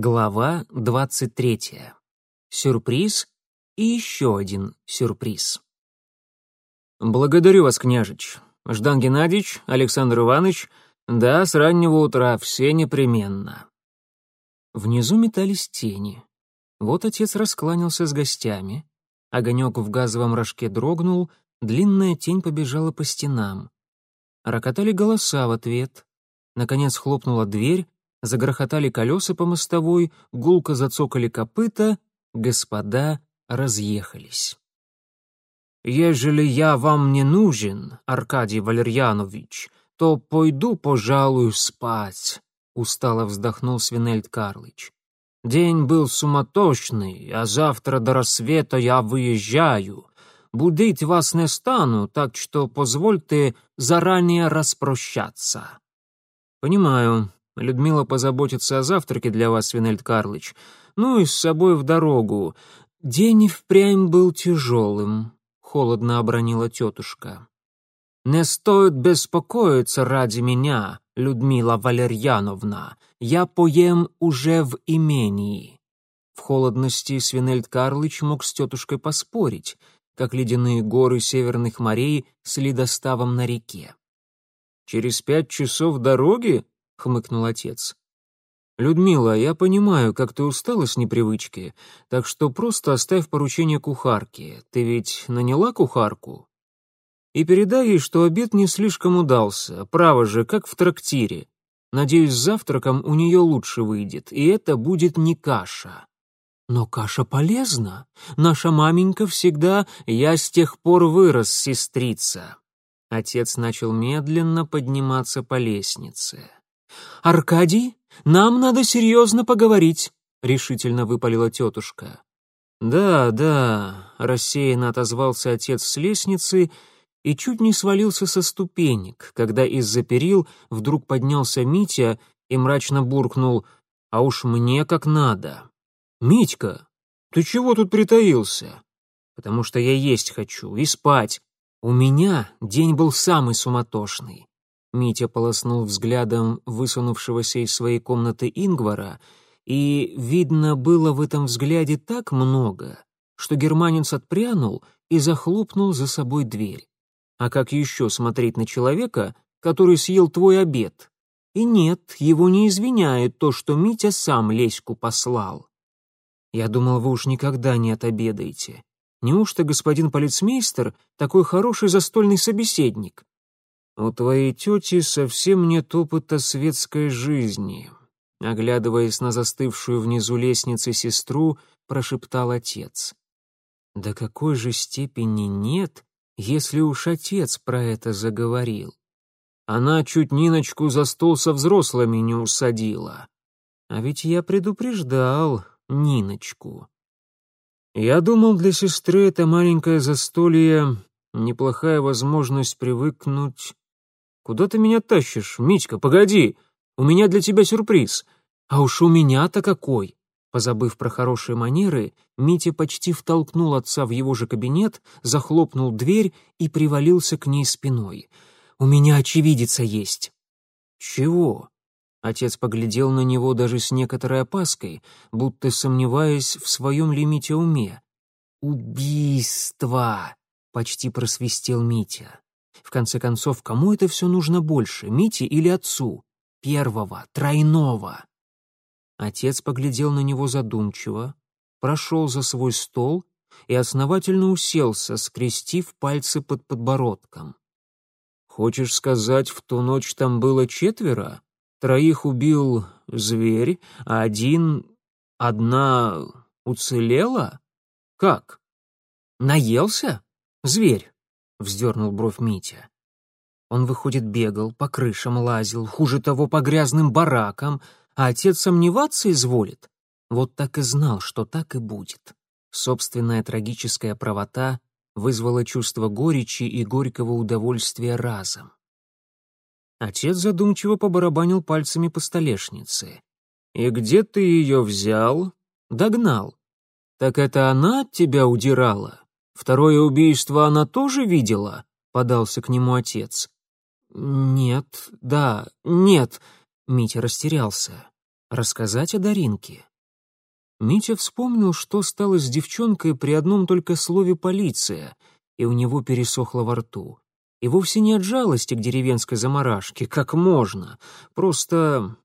Глава 23. Сюрприз и еще один сюрприз. «Благодарю вас, княжич. Ждан Геннадьевич, Александр Иванович, да, с раннего утра, все непременно». Внизу метались тени. Вот отец раскланялся с гостями. Огонек в газовом рожке дрогнул, длинная тень побежала по стенам. Рокотали голоса в ответ. Наконец хлопнула дверь, Загрохотали колеса по мостовой, гулко зацокали копыта, господа разъехались. «Ежели я вам не нужен, Аркадий Валерьянович, то пойду, пожалуй, спать», — устало вздохнул Свинельд Карлыч. «День был суматошный, а завтра до рассвета я выезжаю. Будить вас не стану, так что позвольте заранее распрощаться». «Понимаю», Людмила позаботится о завтраке для вас, Свинельд Карлыч. Ну и с собой в дорогу. День впрямь был тяжелым, — холодно обронила тетушка. «Не стоит беспокоиться ради меня, Людмила Валерьяновна. Я поем уже в имении». В холодности Свинельд Карлыч мог с тетушкой поспорить, как ледяные горы северных морей с ледоставом на реке. «Через пять часов дороги?» — хмыкнул отец. «Людмила, я понимаю, как ты устала с непривычки, так что просто оставь поручение кухарке. Ты ведь наняла кухарку?» «И передай ей, что обед не слишком удался, право же, как в трактире. Надеюсь, с завтраком у нее лучше выйдет, и это будет не каша». «Но каша полезна. Наша маменька всегда... Я с тех пор вырос, сестрица». Отец начал медленно подниматься по лестнице. «Аркадий, нам надо серьезно поговорить», — решительно выпалила тетушка. «Да, да», — рассеянно отозвался отец с лестницы и чуть не свалился со ступенек, когда из-за перил вдруг поднялся Митя и мрачно буркнул «А уж мне как надо». «Митька, ты чего тут притаился?» «Потому что я есть хочу и спать. У меня день был самый суматошный. Митя полоснул взглядом высунувшегося из своей комнаты Ингвара, и, видно, было в этом взгляде так много, что германец отпрянул и захлопнул за собой дверь. А как еще смотреть на человека, который съел твой обед? И нет, его не извиняет то, что Митя сам Леську послал. Я думал, вы уж никогда не отобедаете. Неужто господин полицмейстер такой хороший застольный собеседник? «У твоей тети совсем нет опыта светской жизни», — оглядываясь на застывшую внизу лестницы сестру, прошептал отец. «До какой же степени нет, если уж отец про это заговорил? Она чуть Ниночку за стол со взрослыми не усадила. А ведь я предупреждал Ниночку. Я думал, для сестры это маленькое застолье — неплохая возможность привыкнуть Куда ты меня тащишь, Митька, погоди! У меня для тебя сюрприз. А уж у меня-то какой!» Позабыв про хорошие манеры, Митя почти втолкнул отца в его же кабинет, захлопнул дверь и привалился к ней спиной. «У меня очевидица есть». «Чего?» Отец поглядел на него даже с некоторой опаской, будто сомневаясь в своем лимите уме. «Убийство!» — почти просвистел Митя. В конце концов, кому это все нужно больше, Мите или отцу? Первого, тройного. Отец поглядел на него задумчиво, прошел за свой стол и основательно уселся, скрестив пальцы под подбородком. «Хочешь сказать, в ту ночь там было четверо? Троих убил зверь, а один... одна уцелела? Как? Наелся? Зверь?» — вздернул бровь Митя. Он, выходит, бегал, по крышам лазил, хуже того, по грязным баракам, а отец сомневаться изволит. Вот так и знал, что так и будет. Собственная трагическая правота вызвала чувство горечи и горького удовольствия разом. Отец задумчиво побарабанил пальцами по столешнице. «И где ты ее взял?» «Догнал». «Так это она от тебя удирала?» Второе убийство она тоже видела?» — подался к нему отец. «Нет, да, нет», — Митя растерялся. Рассказать о Даринке? Митя вспомнил, что стало с девчонкой при одном только слове «полиция», и у него пересохло во рту. И вовсе не от жалости к деревенской заморашке, как можно. Просто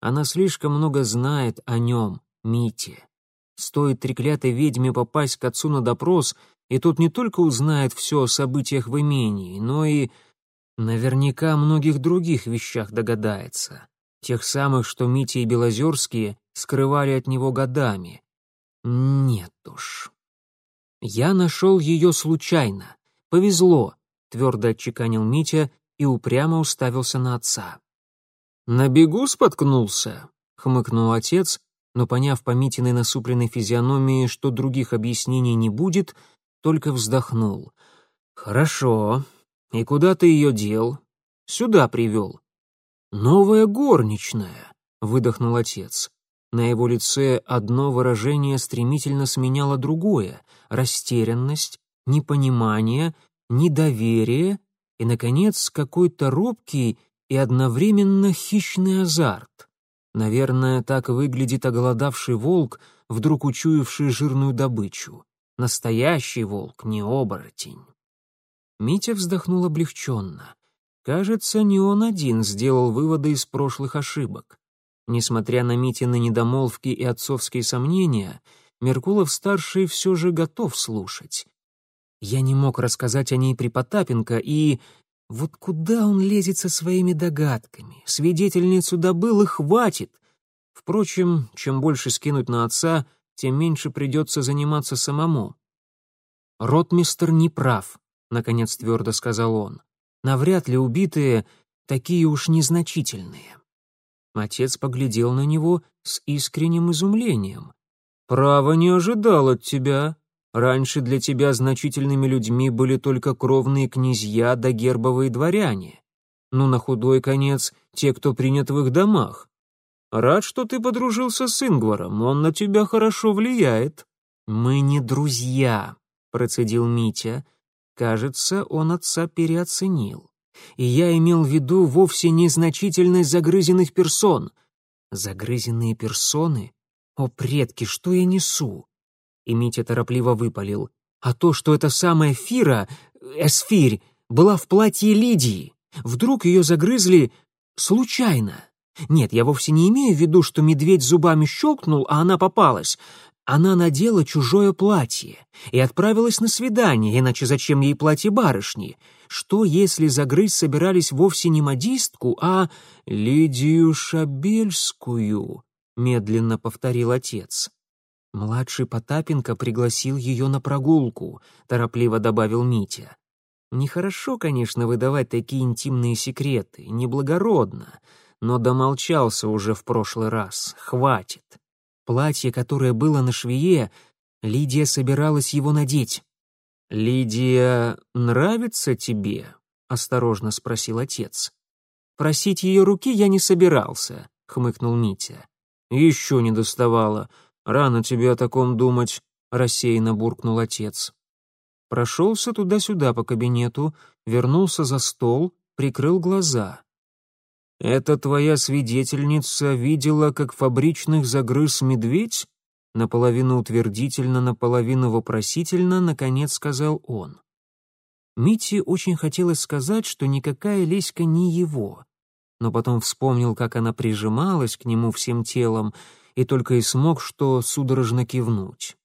она слишком много знает о нем, Мите. Стоит треклятой ведьме попасть к отцу на допрос, и тот не только узнает все о событиях в имении, но и наверняка о многих других вещах догадается. Тех самых, что Митя и Белозерские скрывали от него годами. Нет уж. Я нашел ее случайно. Повезло, твердо отчеканил Митя и упрямо уставился на отца. «На бегу споткнулся», — хмыкнул отец, но, поняв по Митиной насупленной физиономии, что других объяснений не будет, только вздохнул. «Хорошо. И куда ты ее дел? Сюда привел». «Новая горничная», — выдохнул отец. На его лице одно выражение стремительно сменяло другое — растерянность, непонимание, недоверие и, наконец, какой-то робкий и одновременно хищный азарт. Наверное, так выглядит оголодавший волк, вдруг учуявший жирную добычу. Настоящий волк, не оборотень. Митя вздохнул облегченно. Кажется, не он один сделал выводы из прошлых ошибок. Несмотря на Митины недомолвки и отцовские сомнения, Меркулов-старший все же готов слушать. Я не мог рассказать о ней при Потапенко, и вот куда он лезет со своими догадками? Свидетельницу добыл и хватит. Впрочем, чем больше скинуть на отца, тем меньше придется заниматься самому. «Ротмистер не прав», — наконец твердо сказал он. «Навряд ли убитые такие уж незначительные». Отец поглядел на него с искренним изумлением. «Право не ожидал от тебя. Раньше для тебя значительными людьми были только кровные князья да гербовые дворяне. Ну, на худой конец, те, кто принят в их домах. Рад, что ты подружился с Ингваром, он на тебя хорошо влияет». «Мы не друзья», — процедил Митя. Кажется, он отца переоценил и я имел в виду вовсе незначительность загрызенных персон. Загрызенные персоны? О, предки, что я несу? И Митя торопливо выпалил. А то, что эта самая Фира, Эсфирь, была в платье Лидии. Вдруг ее загрызли случайно. Нет, я вовсе не имею в виду, что медведь зубами щелкнул, а она попалась. Она надела чужое платье и отправилась на свидание, иначе зачем ей платье барышни? Что, если загрызть собирались вовсе не модистку, а Лидию Шабельскую? Медленно повторил отец. Младший Потапенко пригласил ее на прогулку, торопливо добавил Митя. Нехорошо, конечно, выдавать такие интимные секреты, неблагородно, но домолчался уже в прошлый раз, хватит. Платье, которое было на швее, Лидия собиралась его надеть. «Лидия нравится тебе?» — осторожно спросил отец. «Просить ее руки я не собирался», — хмыкнул Митя. «Еще не доставало. Рано тебе о таком думать», — рассеянно буркнул отец. Прошелся туда-сюда по кабинету, вернулся за стол, прикрыл глаза. «Это твоя свидетельница видела, как фабричных загрыз медведь?» Наполовину утвердительно, наполовину вопросительно, наконец сказал он. Мите очень хотелось сказать, что никакая Леська не его, но потом вспомнил, как она прижималась к нему всем телом, и только и смог что судорожно кивнуть.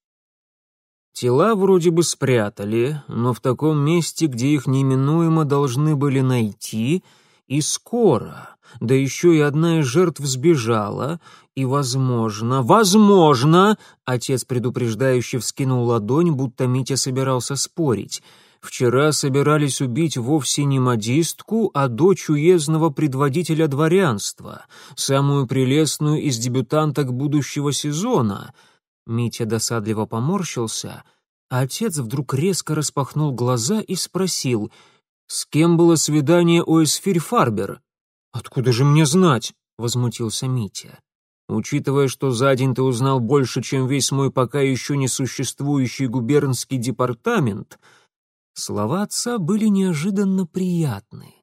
Тела вроде бы спрятали, но в таком месте, где их неминуемо должны были найти, и скоро да еще и одна из жертв сбежала, и, возможно, возможно, отец предупреждающе вскинул ладонь, будто Митя собирался спорить. Вчера собирались убить вовсе не модистку, а дочь уездного предводителя дворянства, самую прелестную из дебютанток будущего сезона. Митя досадливо поморщился, а отец вдруг резко распахнул глаза и спросил, «С кем было свидание у Эсфирь Фарбер?» «Откуда же мне знать?» — возмутился Митя. «Учитывая, что за день ты узнал больше, чем весь мой пока еще не существующий губернский департамент...» Слова отца были неожиданно приятны.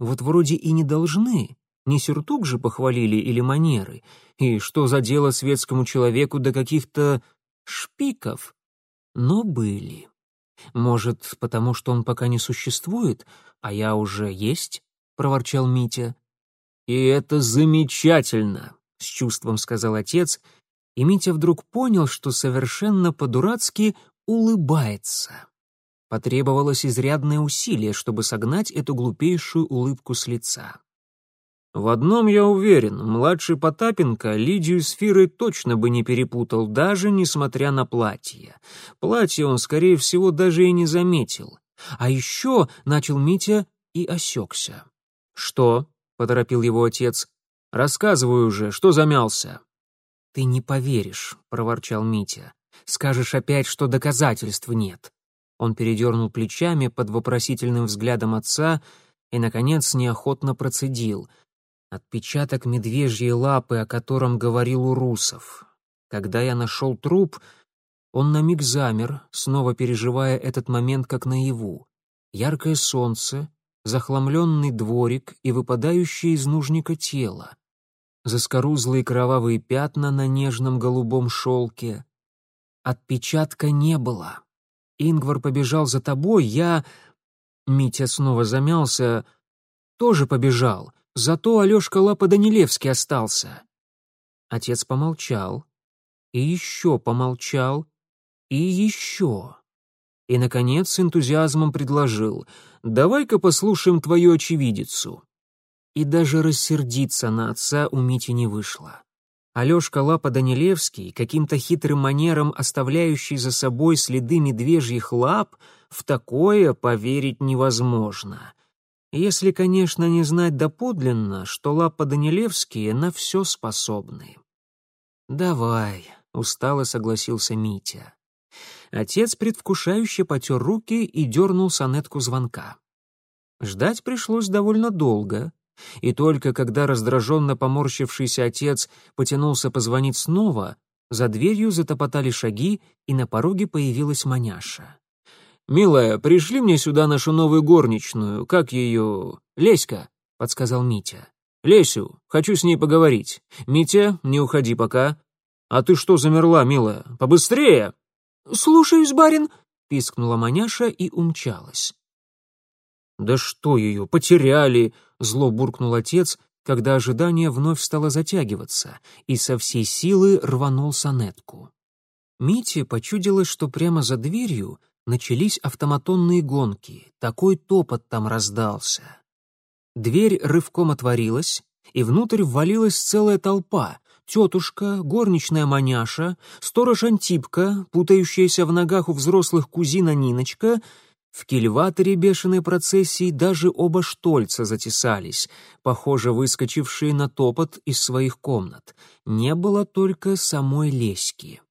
Вот вроде и не должны, Не сюртук же похвалили или манеры? И что за дело светскому человеку до каких-то шпиков? Но были. Может, потому что он пока не существует, а я уже есть? проворчал Митя. И это замечательно, с чувством сказал отец, и Митя вдруг понял, что совершенно по-дурацки улыбается. Потребовалось изрядное усилие, чтобы согнать эту глупейшую улыбку с лица. В одном я уверен, младший Потапенко Лидию с Фирой точно бы не перепутал, даже несмотря на платье. Платье он, скорее всего, даже и не заметил. А еще начал Митя и осекся. «Что?» — поторопил его отец. «Рассказывай уже, что замялся?» «Ты не поверишь», — проворчал Митя. «Скажешь опять, что доказательств нет». Он передернул плечами под вопросительным взглядом отца и, наконец, неохотно процедил — Отпечаток медвежьей лапы, о котором говорил Урусов. Когда я нашел труп, он на миг замер, снова переживая этот момент как наяву. Яркое солнце, захламленный дворик и выпадающее из нужника тело. Заскорузлые кровавые пятна на нежном голубом шелке. Отпечатка не было. Ингвар побежал за тобой, я... Митя снова замялся. Тоже побежал. Зато Алешка Лапа-Данилевский остался. Отец помолчал, и еще помолчал, и еще. И, наконец, с энтузиазмом предложил «Давай-ка послушаем твою очевидицу». И даже рассердиться на отца у Мити не вышло. Алешка Лапа-Данилевский, каким-то хитрым манером оставляющий за собой следы медвежьих лап, в такое поверить невозможно. Если, конечно, не знать доподлинно, что Лапа-Данилевские на все способны. «Давай», — устало согласился Митя. Отец предвкушающе потер руки и дернул сонетку звонка. Ждать пришлось довольно долго, и только когда раздраженно поморщившийся отец потянулся позвонить снова, за дверью затопотали шаги, и на пороге появилась маняша. «Милая, пришли мне сюда нашу новую горничную, как ее... Леська», — подсказал Митя. «Лесю, хочу с ней поговорить. Митя, не уходи пока. А ты что замерла, милая? Побыстрее!» «Слушаюсь, барин», — пискнула маняша и умчалась. «Да что ее, потеряли!» — зло буркнул отец, когда ожидание вновь стало затягиваться, и со всей силы рванул сонетку. Мите почудилось, что прямо за дверью начались автоматонные гонки, такой топот там раздался. Дверь рывком отворилась, и внутрь ввалилась целая толпа. Тетушка, горничная маняша, сторож Антипка, путающаяся в ногах у взрослых кузина Ниночка — в кильваторе бешеной процессии даже оба штольца затесались, похоже, выскочившие на топот из своих комнат. Не было только самой Леськи.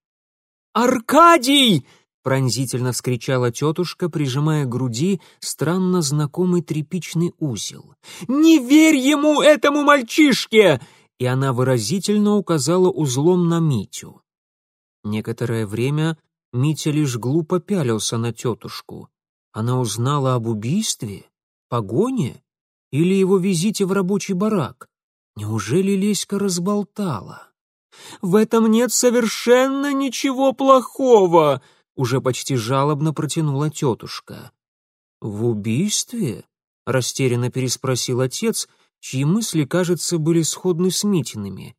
«Аркадий!» пронзительно вскричала тетушка, прижимая к груди странно знакомый тряпичный узел. «Не верь ему, этому мальчишке!» И она выразительно указала узлом на Митю. Некоторое время Митя лишь глупо пялился на тетушку. Она узнала об убийстве, погоне или его визите в рабочий барак. Неужели Леська разболтала? «В этом нет совершенно ничего плохого!» уже почти жалобно протянула тетушка. «В убийстве?» — растерянно переспросил отец, чьи мысли, кажется, были сходны с Митиными.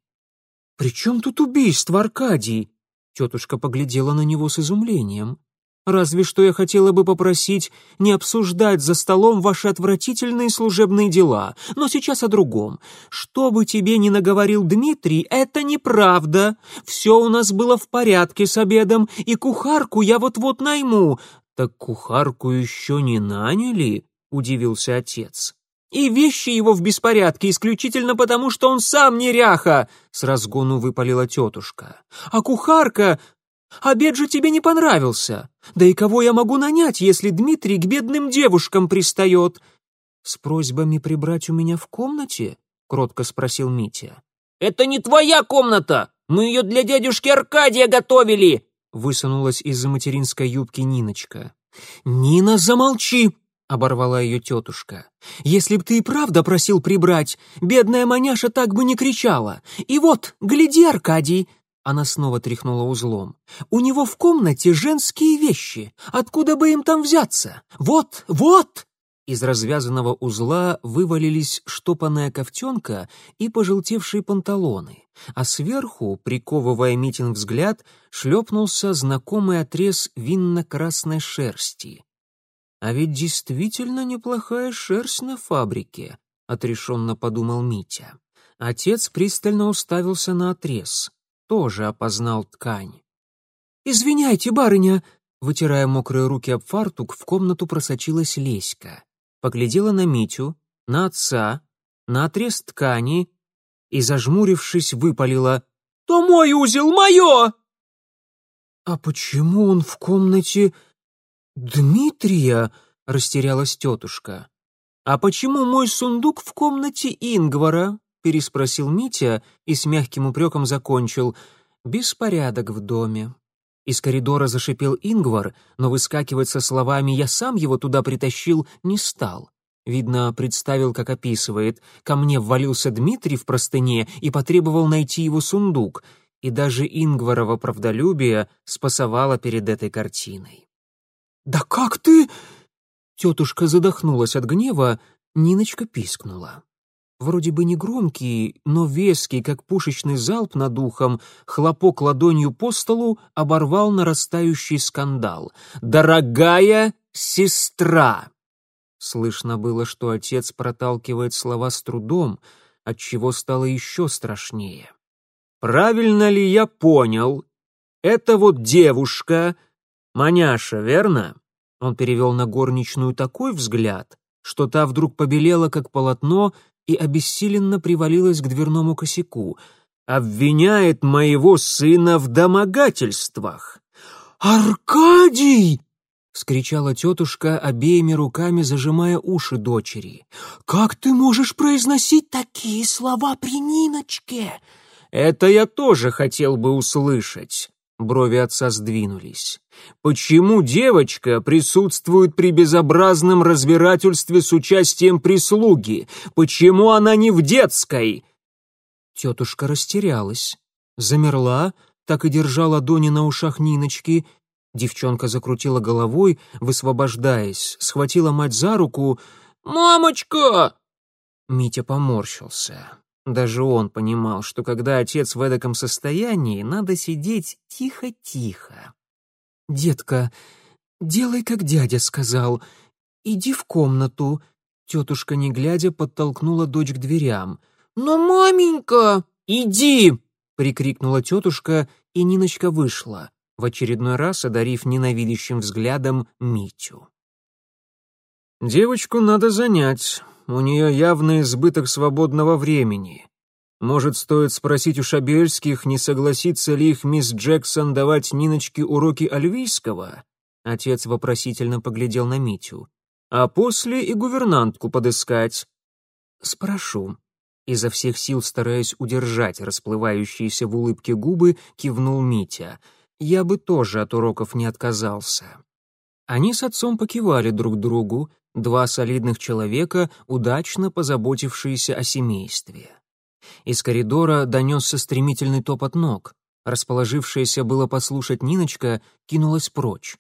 «При чем тут убийство, Аркадий?» Тетушка поглядела на него с изумлением. Разве что я хотела бы попросить не обсуждать за столом ваши отвратительные служебные дела, но сейчас о другом. Что бы тебе ни наговорил Дмитрий, это неправда. Все у нас было в порядке с обедом, и кухарку я вот-вот найму». «Так кухарку еще не наняли?» — удивился отец. «И вещи его в беспорядке исключительно потому, что он сам неряха!» — с разгону выпалила тетушка. «А кухарка Обед же тебе не понравился. Да и кого я могу нанять, если Дмитрий к бедным девушкам пристает?» «С просьбами прибрать у меня в комнате?» — кротко спросил Митя. «Это не твоя комната! Мы ее для дядюшки Аркадия готовили!» — высунулась из-за материнской юбки Ниночка. «Нина, замолчи!» — оборвала ее тетушка. «Если б ты и правда просил прибрать, бедная маняша так бы не кричала. И вот, гляди, Аркадий!» Она снова тряхнула узлом. «У него в комнате женские вещи. Откуда бы им там взяться? Вот, вот!» Из развязанного узла вывалились штопанная ковтенка и пожелтевшие панталоны, а сверху, приковывая Митин взгляд, шлепнулся знакомый отрез винно-красной шерсти. «А ведь действительно неплохая шерсть на фабрике», — отрешенно подумал Митя. Отец пристально уставился на отрез, тоже опознал ткань. «Извиняйте, барыня!» Вытирая мокрые руки об фартук, в комнату просочилась Леська поглядела на Митю, на отца, на отрез ткани и, зажмурившись, выпалила «То мой узел, мое!» «А почему он в комнате Дмитрия?» — растерялась тетушка. «А почему мой сундук в комнате Ингвара?» — переспросил Митя и с мягким упреком закончил. «Беспорядок в доме. Из коридора зашипел Ингвар, но выскакивать со словами «я сам его туда притащил» не стал. Видно, представил, как описывает. Ко мне ввалился Дмитрий в простыне и потребовал найти его сундук. И даже Ингварова правдолюбие спасовало перед этой картиной. «Да как ты...» Тетушка задохнулась от гнева, Ниночка пискнула. Вроде бы не громкий, но веский, как пушечный залп над ухом, хлопок ладонью по столу оборвал нарастающий скандал. «Дорогая сестра!» Слышно было, что отец проталкивает слова с трудом, отчего стало еще страшнее. «Правильно ли я понял? Это вот девушка, Маняша, верно?» Он перевел на горничную такой взгляд, что та вдруг побелела, как полотно, и обессиленно привалилась к дверному косяку. «Обвиняет моего сына в домогательствах!» «Аркадий!» — вскричала тетушка, обеими руками зажимая уши дочери. «Как ты можешь произносить такие слова при Ниночке?» «Это я тоже хотел бы услышать», Брови отца сдвинулись. «Почему девочка присутствует при безобразном разбирательстве с участием прислуги? Почему она не в детской?» Тетушка растерялась, замерла, так и держала ладони на ушах Ниночки. Девчонка закрутила головой, высвобождаясь, схватила мать за руку. «Мамочка!» Митя поморщился. Даже он понимал, что когда отец в эдаком состоянии, надо сидеть тихо-тихо. «Детка, делай, как дядя сказал. Иди в комнату». Тетушка, не глядя, подтолкнула дочь к дверям. «Но, маменька!» «Иди!» — прикрикнула тетушка, и Ниночка вышла, в очередной раз одарив ненавидящим взглядом Митю. «Девочку надо занять», у нее явный избыток свободного времени. Может, стоит спросить у Шабельских, не согласится ли их мисс Джексон давать Ниночке уроки альвийского? Отец вопросительно поглядел на Митю. А после и гувернантку подыскать. Спрошу. Изо всех сил стараясь удержать расплывающиеся в улыбке губы, кивнул Митя. Я бы тоже от уроков не отказался. Они с отцом покивали друг другу, два солидных человека, удачно позаботившиеся о семействе. Из коридора донесся стремительный топот ног. Расположившаяся было послушать Ниночка кинулась прочь.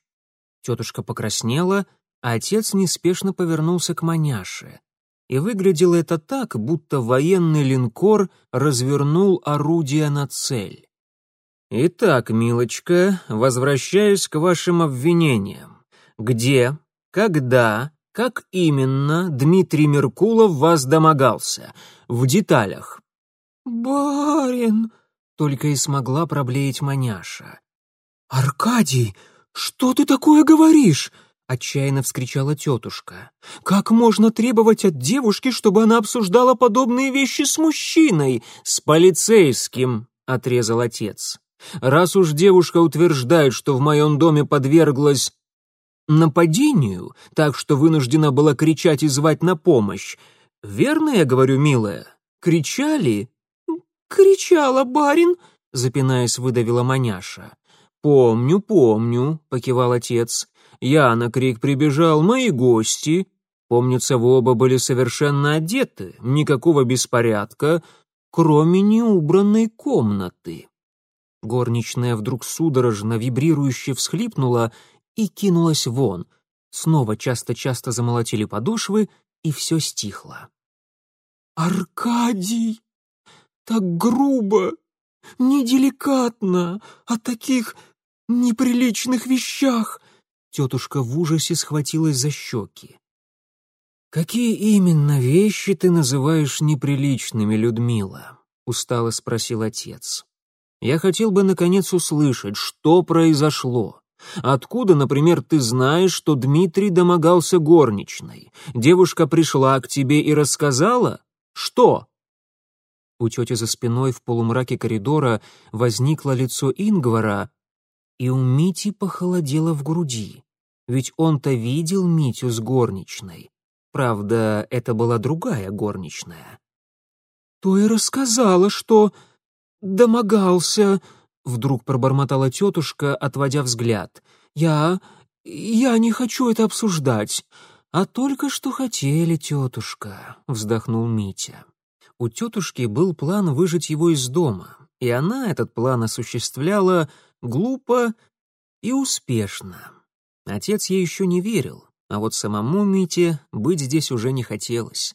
Тетушка покраснела, а отец неспешно повернулся к маняше. И выглядело это так, будто военный линкор развернул орудие на цель. «Итак, милочка, возвращаюсь к вашим обвинениям. Где, когда как именно Дмитрий Меркулов вас домогался? В деталях. «Барин!» — только и смогла проблеять маняша. «Аркадий, что ты такое говоришь?» — отчаянно вскричала тетушка. «Как можно требовать от девушки, чтобы она обсуждала подобные вещи с мужчиной?» «С полицейским», — отрезал отец. «Раз уж девушка утверждает, что в моем доме подверглась нападению, так что вынуждена была кричать и звать на помощь. Верно я говорю, милая? Кричали? Кричала, барин, запинаясь, выдавила маняша. Помню, помню, покивал отец. Я на крик прибежал, мои гости. Помнится, вы оба были совершенно одеты, никакого беспорядка, кроме неубранной комнаты». Горничная вдруг судорожно, вибрирующе всхлипнула и кинулась вон. Снова часто-часто замолотили подошвы, и все стихло. «Аркадий! Так грубо, неделикатно, о таких неприличных вещах!» Тетушка в ужасе схватилась за щеки. «Какие именно вещи ты называешь неприличными, Людмила?» — устало спросил отец. «Я хотел бы, наконец, услышать, что произошло. Откуда, например, ты знаешь, что Дмитрий домогался горничной? Девушка пришла к тебе и рассказала? Что?» У тети за спиной в полумраке коридора возникло лицо Ингвара, и у Мити похолодело в груди. Ведь он-то видел Митю с горничной. Правда, это была другая горничная. «То и рассказала, что домогался», — вдруг пробормотала тетушка, отводя взгляд. «Я... я не хочу это обсуждать». «А только что хотели, тетушка», — вздохнул Митя. У тетушки был план выжить его из дома, и она этот план осуществляла глупо и успешно. Отец ей еще не верил, а вот самому Мите быть здесь уже не хотелось.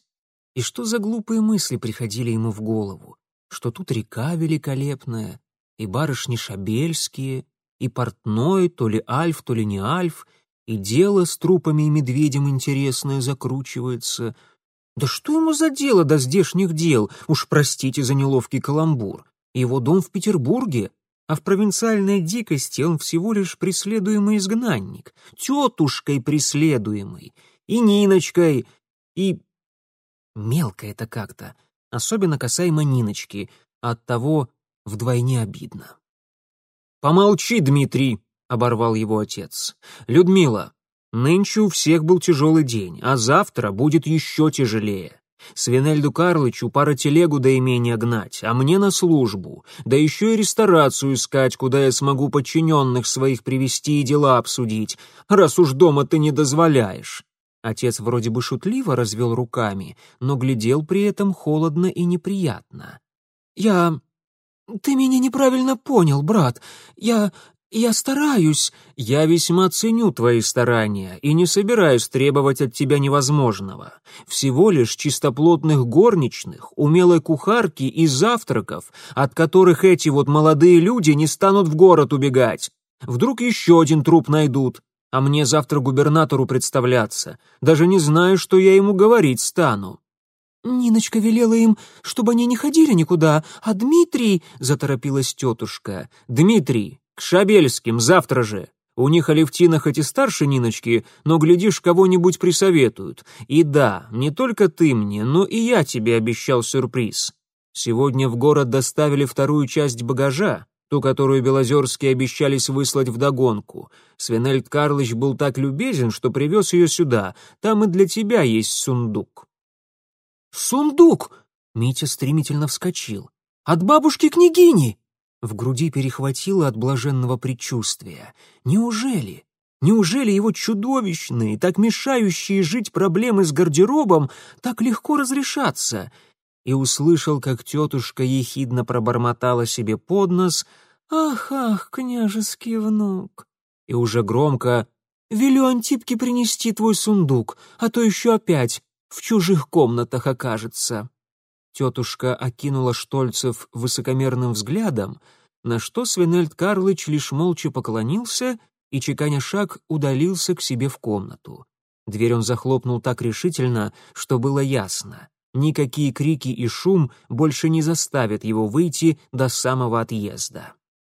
И что за глупые мысли приходили ему в голову? Что тут река великолепная, и барышни шабельские, и портной, то ли альф, то ли не альф, и дело с трупами и медведем интересное закручивается. Да что ему за дело до здешних дел? Уж простите за неловкий каламбур. Его дом в Петербурге, а в провинциальной дикости он всего лишь преследуемый изгнанник, тетушкой преследуемый, и Ниночкой, и... Мелко это как-то, особенно касаемо Ниночки, оттого вдвойне обидно. «Помолчи, Дмитрий!» — оборвал его отец. «Людмила, нынче у всех был тяжелый день, а завтра будет еще тяжелее. Свинельду Карлычу пара телегу до имения гнать, а мне на службу, да еще и ресторацию искать, куда я смогу подчиненных своих привести и дела обсудить, раз уж дома ты не дозволяешь». Отец вроде бы шутливо развел руками, но глядел при этом холодно и неприятно. «Я... Ты меня неправильно понял, брат. Я... «Я стараюсь». «Я весьма ценю твои старания и не собираюсь требовать от тебя невозможного. Всего лишь чистоплотных горничных, умелой кухарки и завтраков, от которых эти вот молодые люди не станут в город убегать. Вдруг еще один труп найдут, а мне завтра губернатору представляться. Даже не знаю, что я ему говорить стану». «Ниночка велела им, чтобы они не ходили никуда, а Дмитрий...» — заторопилась тетушка. «Дмитрий, к Шабельским завтра же. У них Алевтина хоть и старше Ниночки, но, глядишь, кого-нибудь присоветуют. И да, не только ты мне, но и я тебе обещал сюрприз. Сегодня в город доставили вторую часть багажа, ту, которую Белозерские обещались выслать вдогонку. Свинельд Карлыч был так любезен, что привез ее сюда. Там и для тебя есть сундук». «Сундук!» — Митя стремительно вскочил. «От бабушки-княгини!» В груди перехватило от блаженного предчувствия. Неужели? Неужели его чудовищные, так мешающие жить проблемы с гардеробом, так легко разрешатся? И услышал, как тетушка ехидно пробормотала себе под нос «Ах, ах, княжеский внук!» И уже громко «Велю Антипке принести твой сундук, а то еще опять в чужих комнатах окажется». Тетушка окинула Штольцев высокомерным взглядом, на что Свинельд Карлыч лишь молча поклонился и, чеканя шаг, удалился к себе в комнату. Дверь он захлопнул так решительно, что было ясно. Никакие крики и шум больше не заставят его выйти до самого отъезда.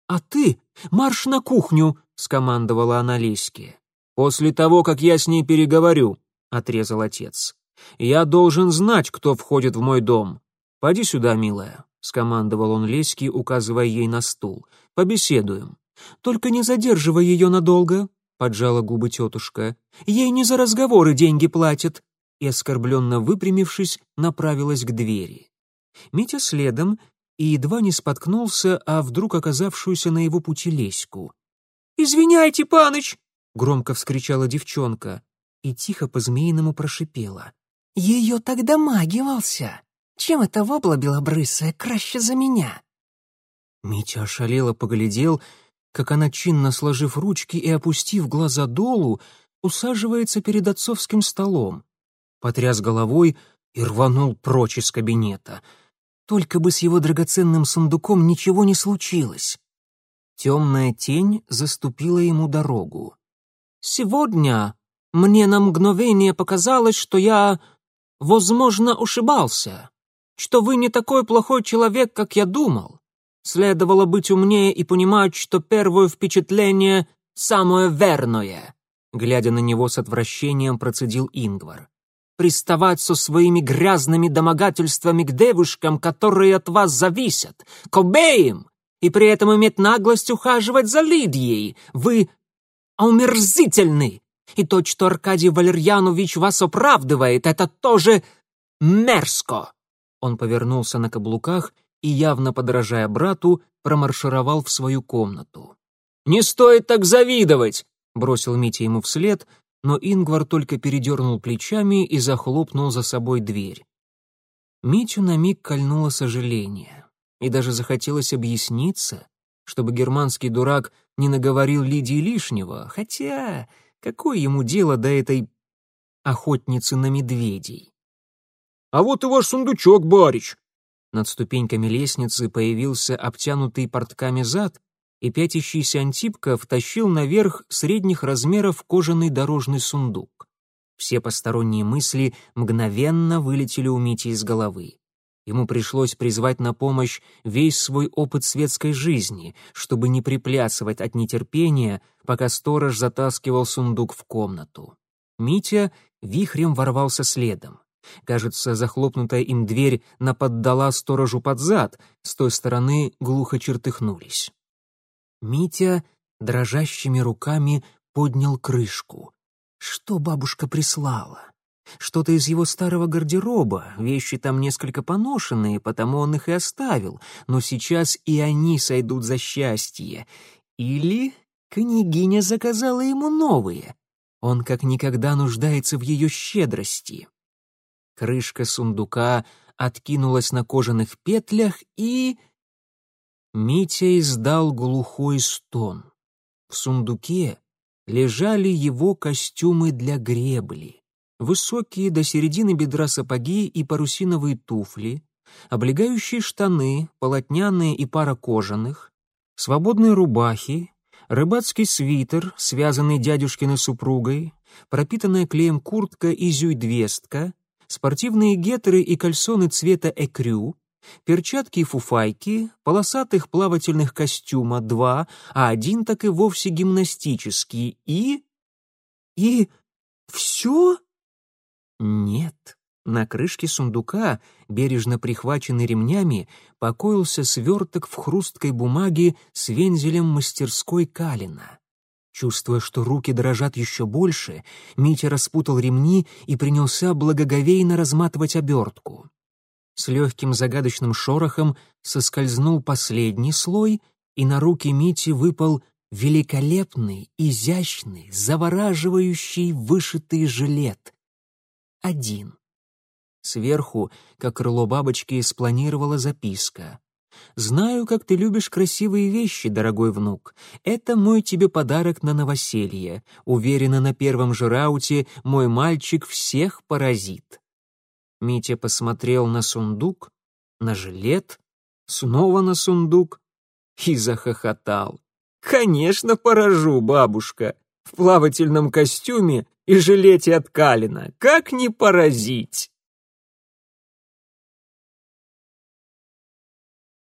«А ты марш на кухню!» — скомандовала она Леське. «После того, как я с ней переговорю», — отрезал отец. «Я должен знать, кто входит в мой дом. «Поди сюда, милая», — скомандовал он Леське, указывая ей на стул. «Побеседуем». «Только не задерживай ее надолго», — поджала губы тетушка. «Ей не за разговоры деньги платят». И, оскорбленно выпрямившись, направилась к двери. Митя следом и едва не споткнулся, а вдруг оказавшуюся на его пути Леську. «Извиняйте, паныч!» — громко вскричала девчонка. и тихо по-змеиному прошипела. «Ее тогда магивался! Чем это вобла белобрысая краще за меня?» Митя ошалело поглядел, как она, чинно сложив ручки и опустив глаза долу, усаживается перед отцовским столом. Потряс головой и рванул прочь из кабинета. Только бы с его драгоценным сундуком ничего не случилось. Темная тень заступила ему дорогу. «Сегодня мне на мгновение показалось, что я, возможно, ошибался, что вы не такой плохой человек, как я думал. Следовало быть умнее и понимать, что первое впечатление — самое верное», — глядя на него с отвращением, процедил Ингвар. «Приставать со своими грязными домогательствами к девушкам, которые от вас зависят, к обеим, и при этом иметь наглость ухаживать за Лидией. Вы омерзительны. И то, что Аркадий Валерьянович вас оправдывает, это тоже мерзко. Он повернулся на каблуках и, явно подражая брату, промаршировал в свою комнату. «Не стоит так завидовать!» — бросил Митя ему вслед, но Ингвар только передернул плечами и захлопнул за собой дверь. Митю на миг кольнуло сожаление и даже захотелось объясниться, чтобы германский дурак не наговорил Лидии лишнего, хотя какое ему дело до этой охотницы на медведей? «А вот и ваш сундучок, барич!» Над ступеньками лестницы появился обтянутый портками зад, и пятящийся Антипка втащил наверх средних размеров кожаный дорожный сундук. Все посторонние мысли мгновенно вылетели у Мити из головы. Ему пришлось призвать на помощь весь свой опыт светской жизни, чтобы не приплясывать от нетерпения, пока сторож затаскивал сундук в комнату. Митя вихрем ворвался следом. Кажется, захлопнутая им дверь наподдала сторожу под зад, с той стороны глухо чертыхнулись. Митя дрожащими руками поднял крышку. Что бабушка прислала? Что-то из его старого гардероба, вещи там несколько поношенные, потому он их и оставил, но сейчас и они сойдут за счастье. Или княгиня заказала ему новые. Он как никогда нуждается в ее щедрости. Крышка сундука откинулась на кожаных петлях и... Митя издал глухой стон. В сундуке лежали его костюмы для гребли высокие до середины бедра сапоги и парусиновые туфли, облегающие штаны, полотняные и пара кожаных, свободные рубахи, рыбацкий свитер, связанный дядюшкиной супругой, пропитанная клеем куртка и зюйдвестка, спортивные гетры и кальсоны цвета экрю, перчатки и фуфайки, полосатых плавательных костюма два, а один так и вовсе гимнастический, и... и... все? Нет. На крышке сундука, бережно прихваченный ремнями, покоился сверток в хрусткой бумаге с вензелем мастерской Калина. Чувствуя, что руки дрожат еще больше, Митя распутал ремни и принялся благоговейно разматывать обертку. С легким загадочным шорохом соскользнул последний слой, и на руки Мити выпал великолепный, изящный, завораживающий вышитый жилет, один. Сверху, как крыло бабочки, спланировала записка. «Знаю, как ты любишь красивые вещи, дорогой внук. Это мой тебе подарок на новоселье. Уверена, на первом же рауте мой мальчик всех поразит». Митя посмотрел на сундук, на жилет, снова на сундук и захохотал. «Конечно, поражу, бабушка в плавательном костюме и жилете от Калина. Как не поразить?